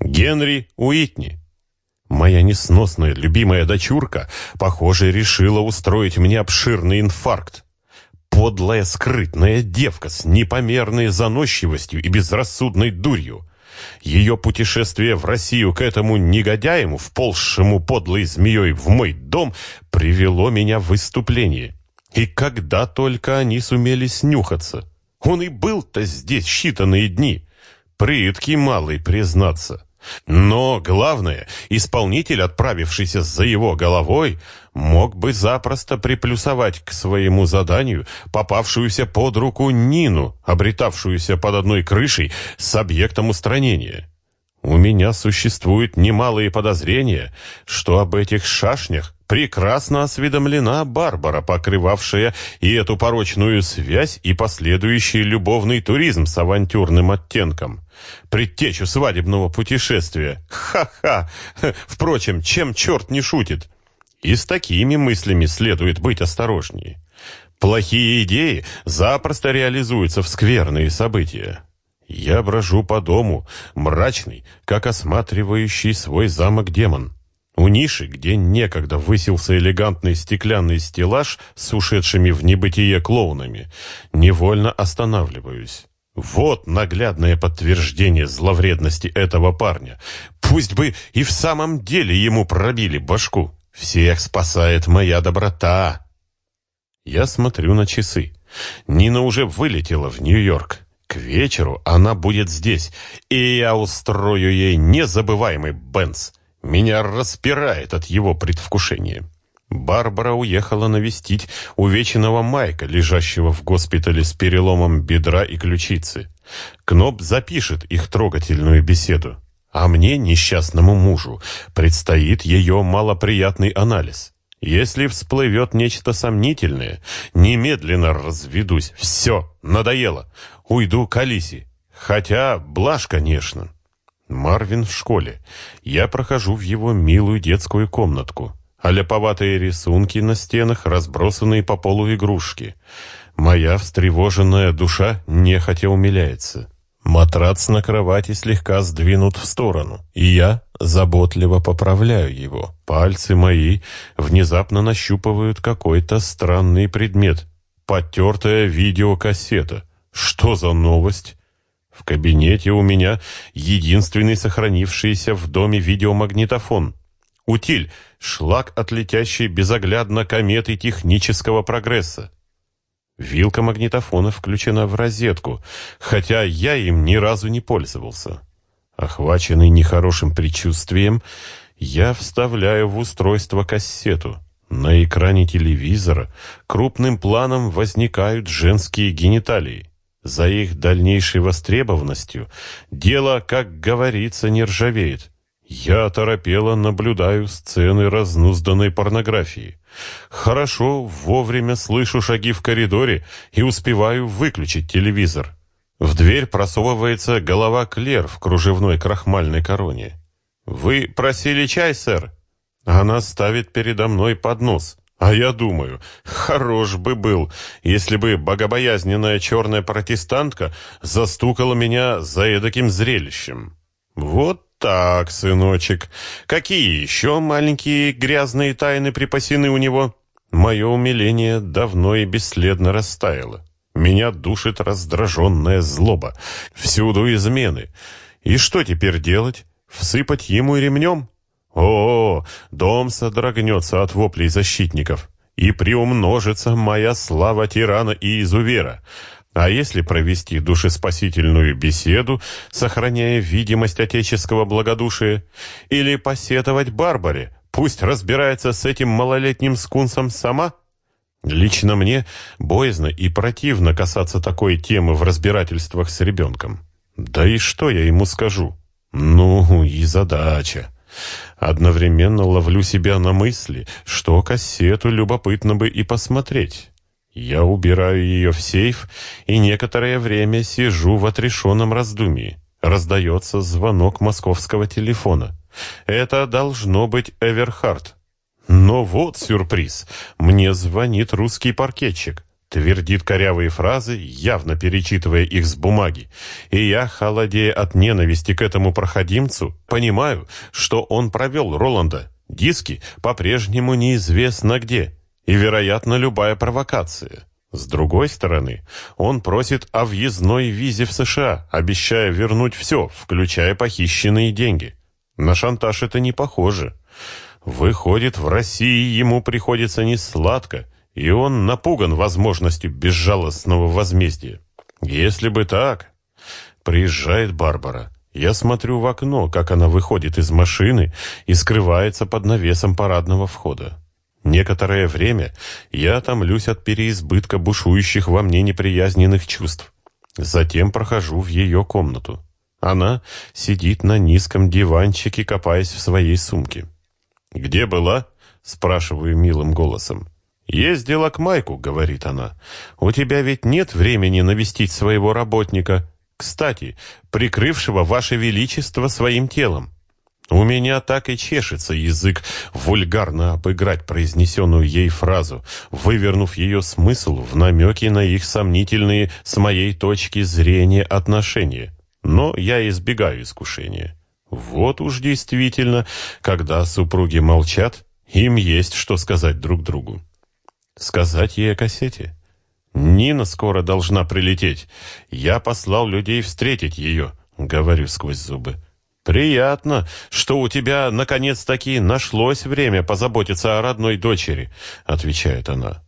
Генри Уитни. Моя несносная любимая дочурка, похоже, решила устроить мне обширный инфаркт. Подлая, скрытная девка с непомерной заносчивостью и безрассудной дурью. Ее путешествие в Россию к этому негодяему, вползшему подлой змеей в мой дом, привело меня в выступление. И когда только они сумели снюхаться. Он и был-то здесь считанные дни. Прыткий малый, признаться. Но главное, исполнитель, отправившийся за его головой, мог бы запросто приплюсовать к своему заданию попавшуюся под руку Нину, обретавшуюся под одной крышей с объектом устранения. У меня существует немалые подозрения, что об этих шашнях прекрасно осведомлена Барбара, покрывавшая и эту порочную связь, и последующий любовный туризм с авантюрным оттенком. Предтечу свадебного путешествия. Ха-ха! Впрочем, чем черт не шутит? И с такими мыслями следует быть осторожнее. Плохие идеи запросто реализуются в скверные события. Я брожу по дому, мрачный, как осматривающий свой замок демон. У ниши, где некогда высился элегантный стеклянный стеллаж с ушедшими в небытие клоунами, невольно останавливаюсь. Вот наглядное подтверждение зловредности этого парня. Пусть бы и в самом деле ему пробили башку. Всех спасает моя доброта. Я смотрю на часы. Нина уже вылетела в Нью-Йорк. К вечеру она будет здесь, и я устрою ей незабываемый Бенц. Меня распирает от его предвкушения. Барбара уехала навестить увеченного Майка, лежащего в госпитале с переломом бедра и ключицы. Кноп запишет их трогательную беседу. А мне, несчастному мужу, предстоит ее малоприятный анализ. Если всплывет нечто сомнительное, немедленно разведусь. Все, надоело. Уйду к Алисе. Хотя блажь, конечно. Марвин в школе. Я прохожу в его милую детскую комнатку. А ляповатые рисунки на стенах, разбросанные по полу игрушки. Моя встревоженная душа нехотя умиляется. Матрац на кровати слегка сдвинут в сторону, и я заботливо поправляю его. Пальцы мои внезапно нащупывают какой-то странный предмет. Потертая видеокассета. Что за новость? В кабинете у меня единственный сохранившийся в доме видеомагнитофон. Утиль, шлак от летящей безоглядно кометы технического прогресса. Вилка магнитофона включена в розетку, хотя я им ни разу не пользовался. Охваченный нехорошим предчувствием, я вставляю в устройство кассету. На экране телевизора крупным планом возникают женские гениталии. За их дальнейшей востребованностью дело, как говорится, не ржавеет. Я торопело наблюдаю сцены разнузданной порнографии. Хорошо, вовремя слышу шаги в коридоре и успеваю выключить телевизор. В дверь просовывается голова Клер в кружевной крахмальной короне. «Вы просили чай, сэр?» Она ставит передо мной поднос. А я думаю, хорош бы был, если бы богобоязненная черная протестантка застукала меня за эдаким зрелищем. Вот так, сыночек. Какие еще маленькие грязные тайны припасены у него? Мое умиление давно и бесследно растаяло. Меня душит раздраженная злоба. Всюду измены. И что теперь делать? Всыпать ему ремнем? О, дом содрогнется от воплей защитников, и приумножится моя слава тирана и изувера. А если провести душеспасительную беседу, сохраняя видимость отеческого благодушия, или посетовать Барбаре, пусть разбирается с этим малолетним скунсом сама? Лично мне боязно и противно касаться такой темы в разбирательствах с ребенком. Да и что я ему скажу? Ну, и задача. Одновременно ловлю себя на мысли, что кассету любопытно бы и посмотреть. Я убираю ее в сейф и некоторое время сижу в отрешенном раздумии. Раздается звонок московского телефона. Это должно быть Эверхард. Но вот сюрприз. Мне звонит русский паркетчик. Твердит корявые фразы, явно перечитывая их с бумаги. И я, холодея от ненависти к этому проходимцу, понимаю, что он провел Роланда. Диски по-прежнему неизвестно где, и, вероятно, любая провокация. С другой стороны, он просит о въездной визе в США, обещая вернуть все, включая похищенные деньги. На шантаж это не похоже. Выходит, в России ему приходится не сладко, и он напуган возможностью безжалостного возмездия. Если бы так... Приезжает Барбара. Я смотрю в окно, как она выходит из машины и скрывается под навесом парадного входа. Некоторое время я томлюсь от переизбытка бушующих во мне неприязненных чувств. Затем прохожу в ее комнату. Она сидит на низком диванчике, копаясь в своей сумке. «Где была?» — спрашиваю милым голосом. «Ездила к Майку», — говорит она. «У тебя ведь нет времени навестить своего работника, кстати, прикрывшего ваше величество своим телом». У меня так и чешется язык вульгарно обыграть произнесенную ей фразу, вывернув ее смысл в намеки на их сомнительные с моей точки зрения отношения. Но я избегаю искушения. Вот уж действительно, когда супруги молчат, им есть что сказать друг другу. Сказать ей о кассете? Нина скоро должна прилететь. Я послал людей встретить ее, говорю сквозь зубы. «Приятно, что у тебя наконец-таки нашлось время позаботиться о родной дочери», — отвечает она.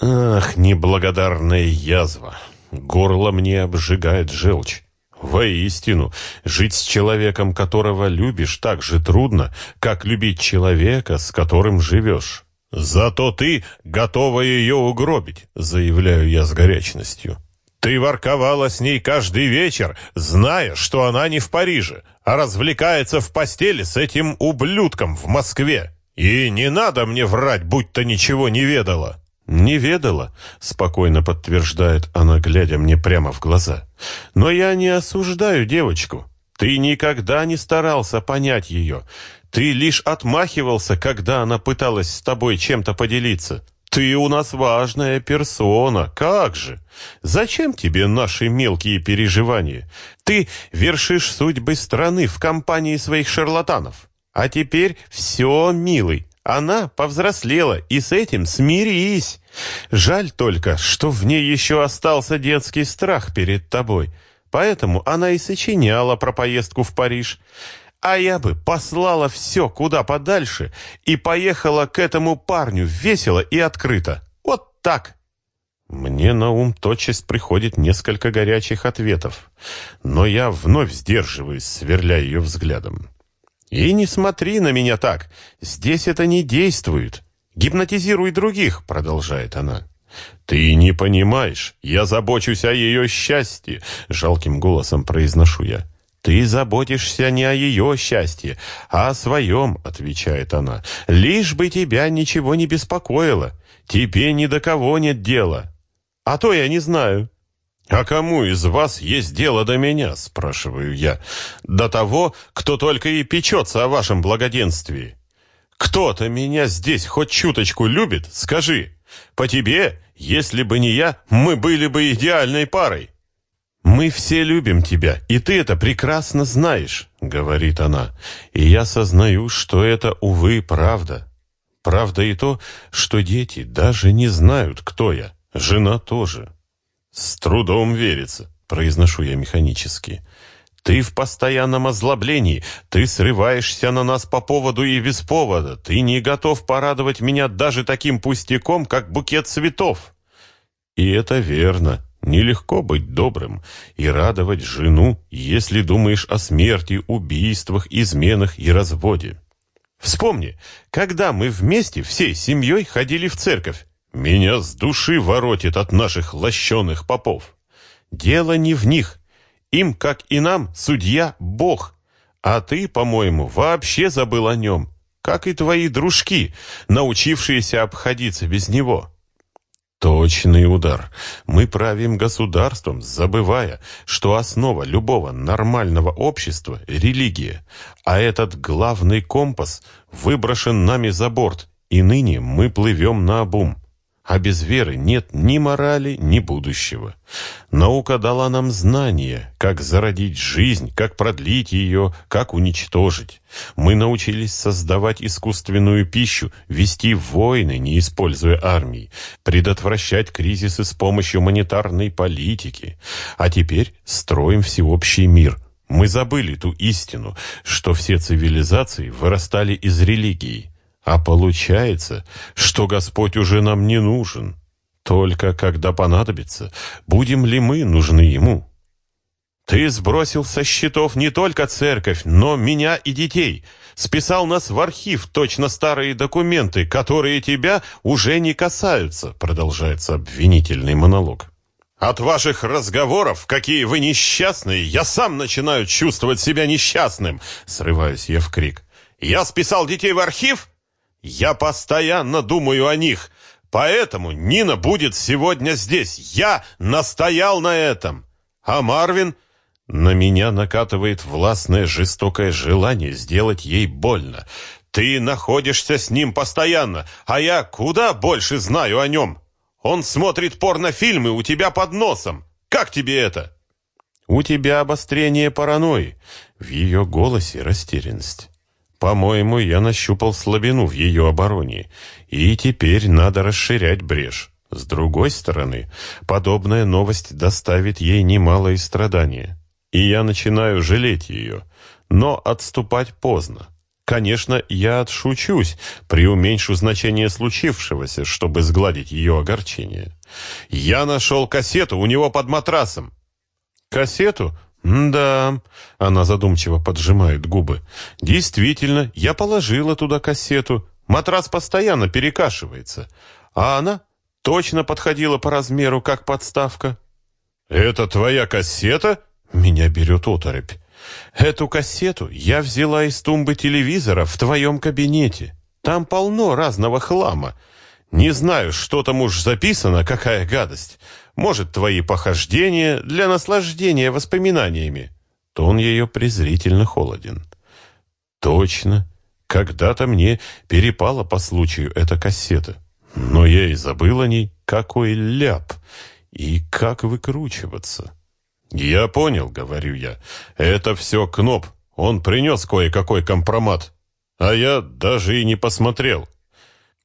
«Ах, неблагодарная язва! Горло мне обжигает желчь. Воистину, жить с человеком, которого любишь, так же трудно, как любить человека, с которым живешь. Зато ты готова ее угробить, заявляю я с горячностью. Ты ворковала с ней каждый вечер, зная, что она не в Париже, а развлекается в постели с этим ублюдком в Москве. И не надо мне врать, будь то ничего не ведала. «Не ведала», — спокойно подтверждает она, глядя мне прямо в глаза. «Но я не осуждаю девочку. Ты никогда не старался понять ее. Ты лишь отмахивался, когда она пыталась с тобой чем-то поделиться. Ты у нас важная персона, как же? Зачем тебе наши мелкие переживания? Ты вершишь судьбы страны в компании своих шарлатанов. А теперь все, милый, она повзрослела, и с этим смирись. Жаль только, что в ней еще остался детский страх перед тобой. Поэтому она и сочиняла про поездку в Париж. А я бы послала все куда подальше и поехала к этому парню весело и открыто. Вот так. Мне на ум тотчас приходит несколько горячих ответов, но я вновь сдерживаюсь, сверляя ее взглядом. И не смотри на меня так, здесь это не действует. Гипнотизируй других, продолжает она. «Ты не понимаешь, я забочусь о ее счастье», — жалким голосом произношу я. «Ты заботишься не о ее счастье, а о своем», — отвечает она. «Лишь бы тебя ничего не беспокоило. Тебе ни до кого нет дела. А то я не знаю». «А кому из вас есть дело до меня?» — спрашиваю я. «До того, кто только и печется о вашем благоденствии. Кто-то меня здесь хоть чуточку любит? Скажи. По тебе, если бы не я, мы были бы идеальной парой». «Мы все любим тебя, и ты это прекрасно знаешь», — говорит она. «И я сознаю, что это, увы, правда. Правда и то, что дети даже не знают, кто я. Жена тоже». «С трудом верится», — произношу я механически. «Ты в постоянном озлоблении, ты срываешься на нас по поводу и без повода, ты не готов порадовать меня даже таким пустяком, как букет цветов». И это верно. Нелегко быть добрым и радовать жену, если думаешь о смерти, убийствах, изменах и разводе. Вспомни, когда мы вместе всей семьей ходили в церковь. Меня с души воротит от наших лощеных попов. Дело не в них. Им, как и нам, судья — Бог. А ты, по-моему, вообще забыл о нем, как и твои дружки, научившиеся обходиться без него. Точный удар. Мы правим государством, забывая, что основа любого нормального общества — религия, а этот главный компас выброшен нами за борт, и ныне мы плывем на обум. А без веры нет ни морали, ни будущего. Наука дала нам знания, как зародить жизнь, как продлить ее, как уничтожить. Мы научились создавать искусственную пищу, вести войны, не используя армии, предотвращать кризисы с помощью монетарной политики. А теперь строим всеобщий мир. Мы забыли ту истину, что все цивилизации вырастали из религии. А получается, что Господь уже нам не нужен. Только когда понадобится, будем ли мы нужны Ему? Ты сбросил со счетов не только церковь, но меня и детей. Списал нас в архив точно старые документы, которые тебя уже не касаются, продолжается обвинительный монолог. От ваших разговоров, какие вы несчастные, я сам начинаю чувствовать себя несчастным, срываюсь я в крик. Я списал детей в архив? Я постоянно думаю о них, поэтому Нина будет сегодня здесь. Я настоял на этом. А Марвин... На меня накатывает властное жестокое желание сделать ей больно. Ты находишься с ним постоянно, а я куда больше знаю о нем. Он смотрит порнофильмы у тебя под носом. Как тебе это? У тебя обострение паранойи. В ее голосе растерянность. По-моему, я нащупал слабину в ее обороне, и теперь надо расширять брешь. С другой стороны, подобная новость доставит ей немалое страдания, и я начинаю жалеть ее, но отступать поздно. Конечно, я отшучусь, преуменьшу значение случившегося, чтобы сгладить ее огорчение. Я нашел кассету у него под матрасом. Кассету? «Да», — она задумчиво поджимает губы. «Действительно, я положила туда кассету. Матрас постоянно перекашивается. А она точно подходила по размеру, как подставка». «Это твоя кассета?» Меня берет оторопь. «Эту кассету я взяла из тумбы телевизора в твоем кабинете. Там полно разного хлама. Не знаю, что там уж записано, какая гадость. Может, твои похождения для наслаждения воспоминаниями. Тон ее презрительно холоден. Точно. Когда-то мне перепала по случаю эта кассета. Но я и забыл о ней. Какой ляп! И как выкручиваться? «Я понял», — говорю я. «Это все Кноп. Он принес кое-какой компромат. А я даже и не посмотрел».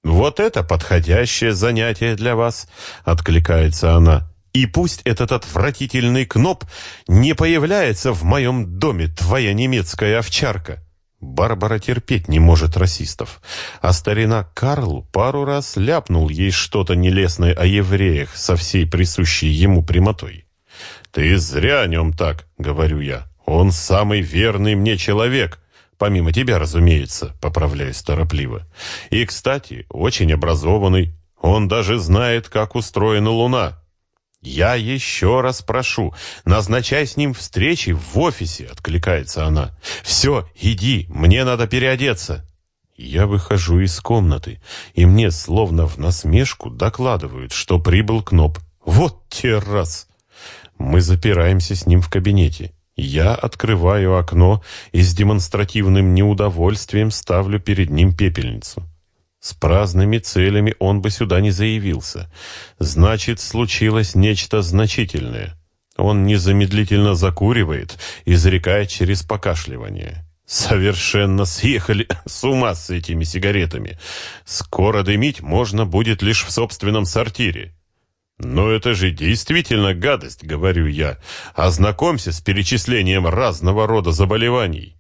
«Вот это подходящее занятие для вас», — откликается она. «И пусть этот отвратительный кноп не появляется в моем доме, твоя немецкая овчарка». Барбара терпеть не может расистов, а старина Карл пару раз ляпнул ей что-то нелестное о евреях со всей присущей ему прямотой. «Ты зря о нем так», — говорю я. «Он самый верный мне человек». Помимо тебя, разумеется, поправляюсь торопливо. И, кстати, очень образованный. Он даже знает, как устроена Луна. Я еще раз прошу, назначай с ним встречи в офисе, откликается она. Все, иди, мне надо переодеться. Я выхожу из комнаты, и мне словно в насмешку докладывают, что прибыл Кноп. Вот те раз! Мы запираемся с ним в кабинете. Я открываю окно и с демонстративным неудовольствием ставлю перед ним пепельницу. С праздными целями он бы сюда не заявился. Значит, случилось нечто значительное. Он незамедлительно закуривает, изрекая через покашливание. Совершенно съехали с ума с этими сигаретами. Скоро дымить можно будет лишь в собственном сортире. «Но это же действительно гадость», — говорю я. «Ознакомься с перечислением разного рода заболеваний».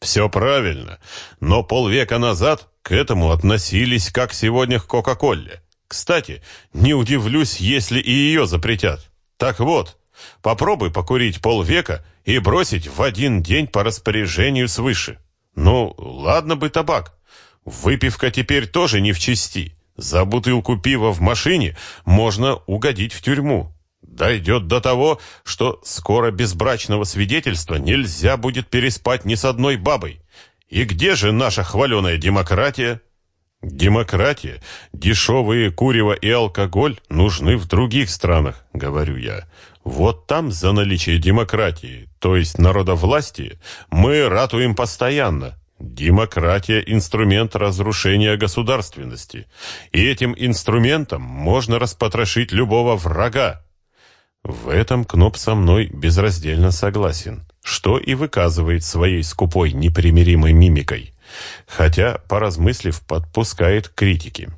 «Все правильно, но полвека назад к этому относились, как сегодня к Кока-Коле. Кстати, не удивлюсь, если и ее запретят. Так вот, попробуй покурить полвека и бросить в один день по распоряжению свыше. Ну, ладно бы табак. Выпивка теперь тоже не в чести». За бутылку пива в машине можно угодить в тюрьму. Дойдет до того, что скоро без брачного свидетельства нельзя будет переспать ни с одной бабой. И где же наша хваленая демократия? Демократия, дешевые курево и алкоголь нужны в других странах, говорю я. Вот там за наличие демократии, то есть народовластия, мы ратуем постоянно. Демократия – инструмент разрушения государственности. И этим инструментом можно распотрошить любого врага. В этом Кноп со мной безраздельно согласен, что и выказывает своей скупой непримиримой мимикой, хотя, поразмыслив, подпускает критики.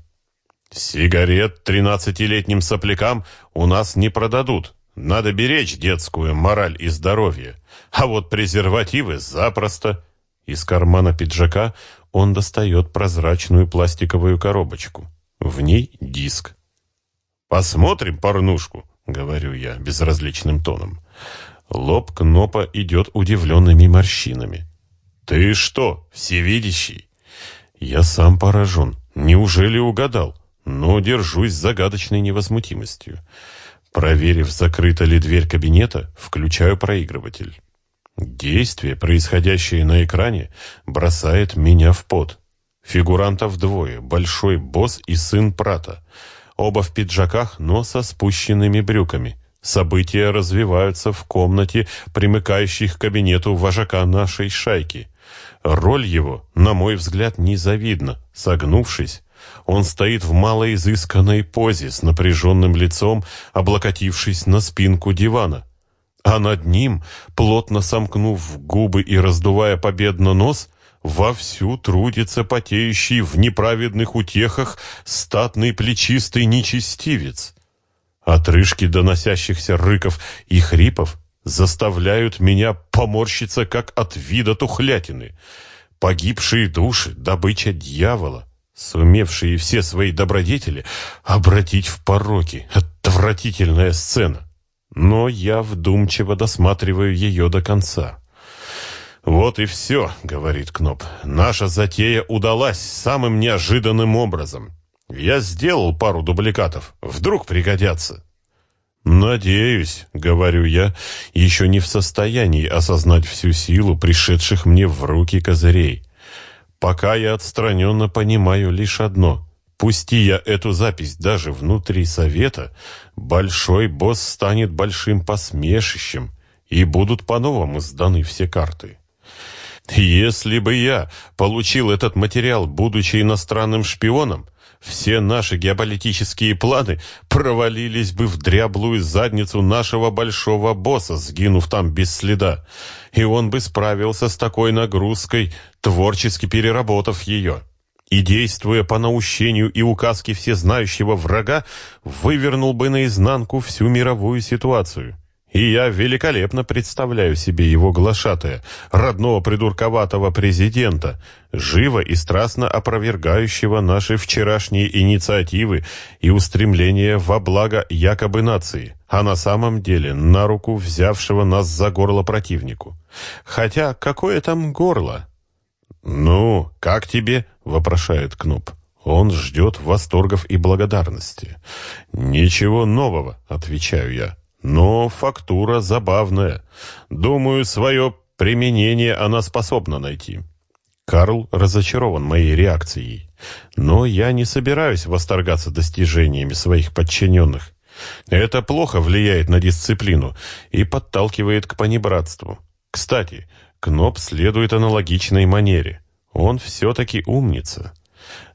«Сигарет тринадцатилетним соплякам у нас не продадут. Надо беречь детскую мораль и здоровье. А вот презервативы запросто». Из кармана пиджака он достает прозрачную пластиковую коробочку. В ней диск. «Посмотрим порнушку», — говорю я безразличным тоном. Лоб Кнопа идет удивленными морщинами. «Ты что, всевидящий?» Я сам поражен. Неужели угадал? Но держусь загадочной невозмутимостью. Проверив, закрыта ли дверь кабинета, включаю проигрыватель. Действие, происходящее на экране, бросает меня в пот. Фигурантов двое, большой босс и сын Прата. Оба в пиджаках, но со спущенными брюками. События развиваются в комнате, примыкающей к кабинету вожака нашей шайки. Роль его, на мой взгляд, незавидна. Согнувшись, он стоит в малоизысканной позе с напряженным лицом, облокотившись на спинку дивана а над ним, плотно сомкнув губы и раздувая победно нос, вовсю трудится потеющий в неправедных утехах статный плечистый нечестивец. Отрыжки доносящихся рыков и хрипов заставляют меня поморщиться, как от вида тухлятины. Погибшие души, добыча дьявола, сумевшие все свои добродетели обратить в пороки. Отвратительная сцена но я вдумчиво досматриваю ее до конца. «Вот и все», — говорит Кноп. «Наша затея удалась самым неожиданным образом. Я сделал пару дубликатов. Вдруг пригодятся». «Надеюсь», — говорю я, еще не в состоянии осознать всю силу пришедших мне в руки козырей. Пока я отстраненно понимаю лишь одно. Пусти я эту запись даже внутри совета, большой босс станет большим посмешищем, и будут по-новому сданы все карты. Если бы я получил этот материал, будучи иностранным шпионом, все наши геополитические планы провалились бы в дряблую задницу нашего большого босса, сгинув там без следа, и он бы справился с такой нагрузкой, творчески переработав ее и, действуя по наущению и указке всезнающего врага, вывернул бы наизнанку всю мировую ситуацию. И я великолепно представляю себе его глашатая, родного придурковатого президента, живо и страстно опровергающего наши вчерашние инициативы и устремления во благо якобы нации, а на самом деле на руку взявшего нас за горло противнику. Хотя какое там горло? «Ну, как тебе?» — вопрошает Кноп. Он ждет восторгов и благодарности. «Ничего нового», — отвечаю я. «Но фактура забавная. Думаю, свое применение она способна найти». Карл разочарован моей реакцией. Но я не собираюсь восторгаться достижениями своих подчиненных. Это плохо влияет на дисциплину и подталкивает к понебратству. Кстати, Кноп следует аналогичной манере. Он все-таки умница.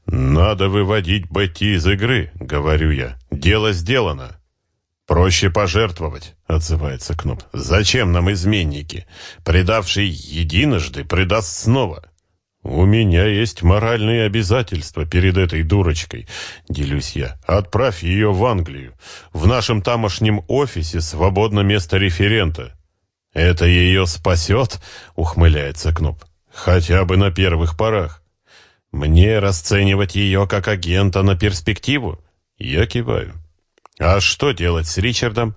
«Надо выводить Бетти из игры», — говорю я. «Дело сделано». «Проще пожертвовать», — отзывается Кноп. «Зачем нам изменники? Предавший единожды предаст снова». «У меня есть моральные обязательства перед этой дурочкой», — делюсь я. «Отправь ее в Англию. В нашем тамошнем офисе свободно место референта. «Это ее спасет?» — ухмыляется Кноп. «Хотя бы на первых порах. Мне расценивать ее как агента на перспективу?» Я киваю. «А что делать с Ричардом?»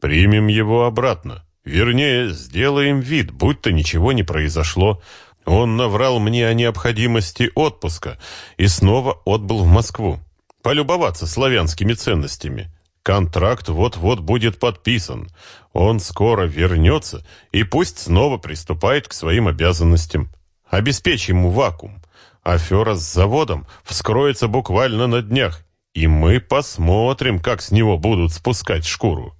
«Примем его обратно. Вернее, сделаем вид, будто ничего не произошло. Он наврал мне о необходимости отпуска и снова отбыл в Москву. Полюбоваться славянскими ценностями. Контракт вот-вот будет подписан. Он скоро вернется и пусть снова приступает к своим обязанностям. Обеспечь ему вакуум. Афера с заводом вскроется буквально на днях, и мы посмотрим, как с него будут спускать шкуру.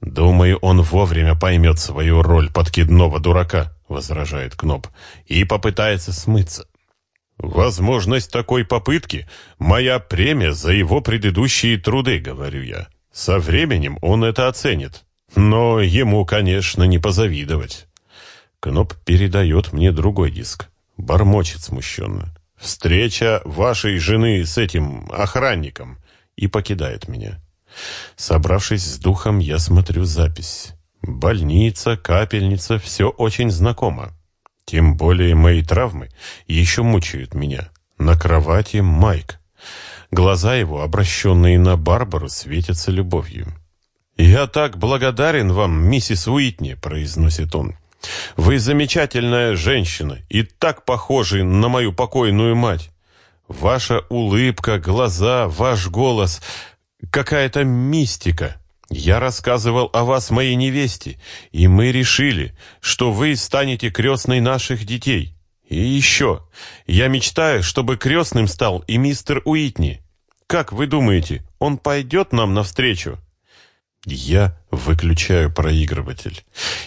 Думаю, он вовремя поймет свою роль подкидного дурака. возражает Кноп, и попытается смыться. Возможность такой попытки — моя премия за его предыдущие труды, говорю я. Со временем он это оценит. Но ему, конечно, не позавидовать. Кноп передает мне другой диск. Бормочет смущенно. «Встреча вашей жены с этим охранником» и покидает меня. Собравшись с духом, я смотрю запись. Больница, капельница, все очень знакомо. Тем более мои травмы еще мучают меня. На кровати Майк. Глаза его, обращенные на Барбару, светятся любовью. «Я так благодарен вам, миссис Уитни», — произносит он. «Вы замечательная женщина и так похожи на мою покойную мать. Ваша улыбка, глаза, ваш голос — какая-то мистика. Я рассказывал о вас моей невесте, и мы решили, что вы станете крестной наших детей. И еще, я мечтаю, чтобы крестным стал и мистер Уитни. Как вы думаете, он пойдет нам навстречу?» Я выключаю проигрыватель.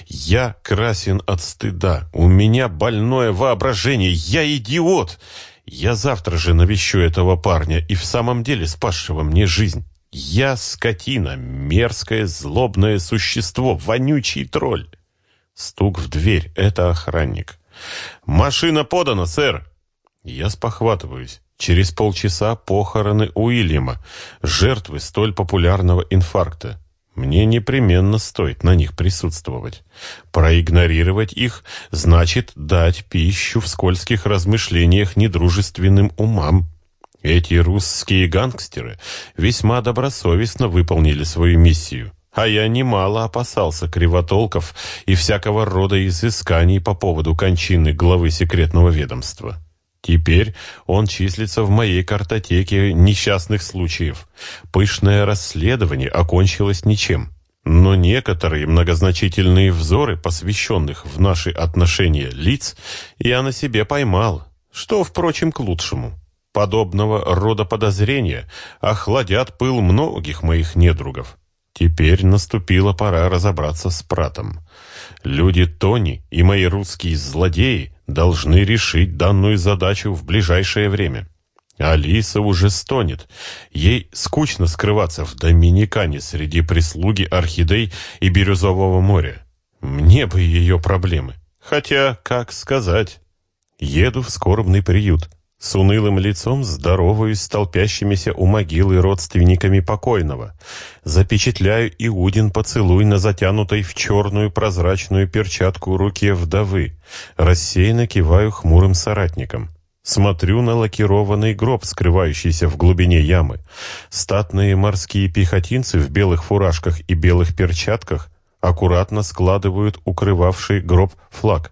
Я красен от стыда. У меня больное воображение. Я идиот. Я завтра же навещу этого парня и в самом деле спасшего мне жизнь. Я скотина, мерзкое, злобное существо, вонючий тролль. Стук в дверь. Это охранник. «Машина подана, сэр!» Я спохватываюсь. Через полчаса похороны Уильяма, жертвы столь популярного инфаркта. Мне непременно стоит на них присутствовать. Проигнорировать их значит дать пищу в скользких размышлениях недружественным умам. Эти русские гангстеры весьма добросовестно выполнили свою миссию. А я немало опасался кривотолков и всякого рода изысканий по поводу кончины главы секретного ведомства. Теперь он числится в моей картотеке несчастных случаев. Пышное расследование окончилось ничем. Но некоторые многозначительные взоры, посвященных в наши отношения лиц, я на себе поймал, что, впрочем, к лучшему. Подобного рода подозрения охладят пыл многих моих недругов. Теперь наступила пора разобраться с Пратом. Люди Тони и мои русские злодеи должны решить данную задачу в ближайшее время. Алиса уже стонет. Ей скучно скрываться в Доминикане среди прислуги орхидей и Бирюзового моря. Мне бы ее проблемы. Хотя, как сказать, еду в скорбный приют. С унылым лицом здороваюсь с толпящимися у могилы родственниками покойного. Запечатляю Иудин поцелуй на затянутой в черную прозрачную перчатку руке вдовы. Рассеянно киваю хмурым соратникам. Смотрю на лакированный гроб, скрывающийся в глубине ямы. Статные морские пехотинцы в белых фуражках и белых перчатках аккуратно складывают укрывавший гроб флаг.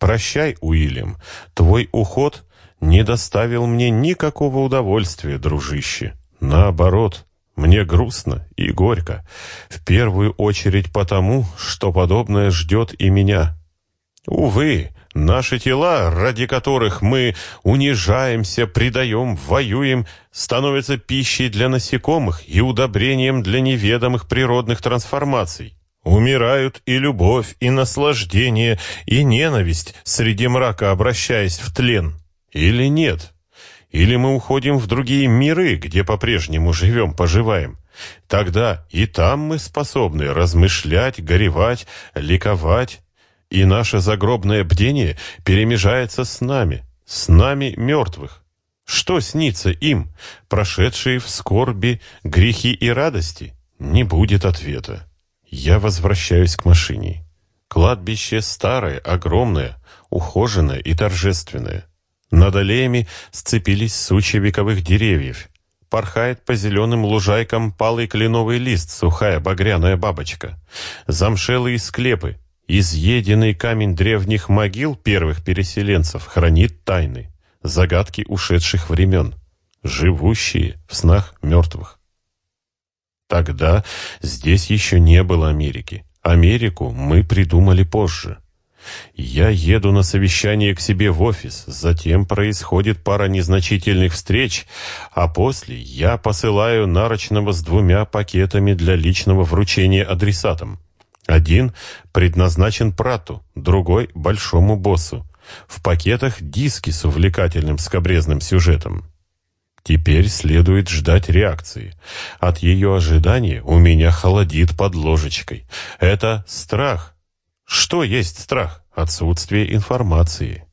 «Прощай, Уильям, твой уход — не доставил мне никакого удовольствия, дружище. Наоборот, мне грустно и горько. В первую очередь потому, что подобное ждет и меня. Увы, наши тела, ради которых мы унижаемся, предаем, воюем, становятся пищей для насекомых и удобрением для неведомых природных трансформаций. Умирают и любовь, и наслаждение, и ненависть, среди мрака обращаясь в тлен. Или нет? Или мы уходим в другие миры, где по-прежнему живем-поживаем? Тогда и там мы способны размышлять, горевать, ликовать, и наше загробное бдение перемежается с нами, с нами мертвых. Что снится им, прошедшие в скорби, грехи и радости? Не будет ответа. Я возвращаюсь к машине. Кладбище старое, огромное, ухоженное и торжественное. Над аллеями сцепились сучья вековых деревьев. Порхает по зеленым лужайкам палый кленовый лист, сухая багряная бабочка. Замшелые склепы, изъеденный камень древних могил первых переселенцев хранит тайны, загадки ушедших времен, живущие в снах мертвых. Тогда здесь еще не было Америки. Америку мы придумали позже. Я еду на совещание к себе в офис, затем происходит пара незначительных встреч, а после я посылаю нарочного с двумя пакетами для личного вручения адресатам. Один предназначен Прату, другой — большому боссу. В пакетах диски с увлекательным скобрезным сюжетом. Теперь следует ждать реакции. От ее ожидания у меня холодит под ложечкой. Это страх. Что есть страх? Отсутствие информации.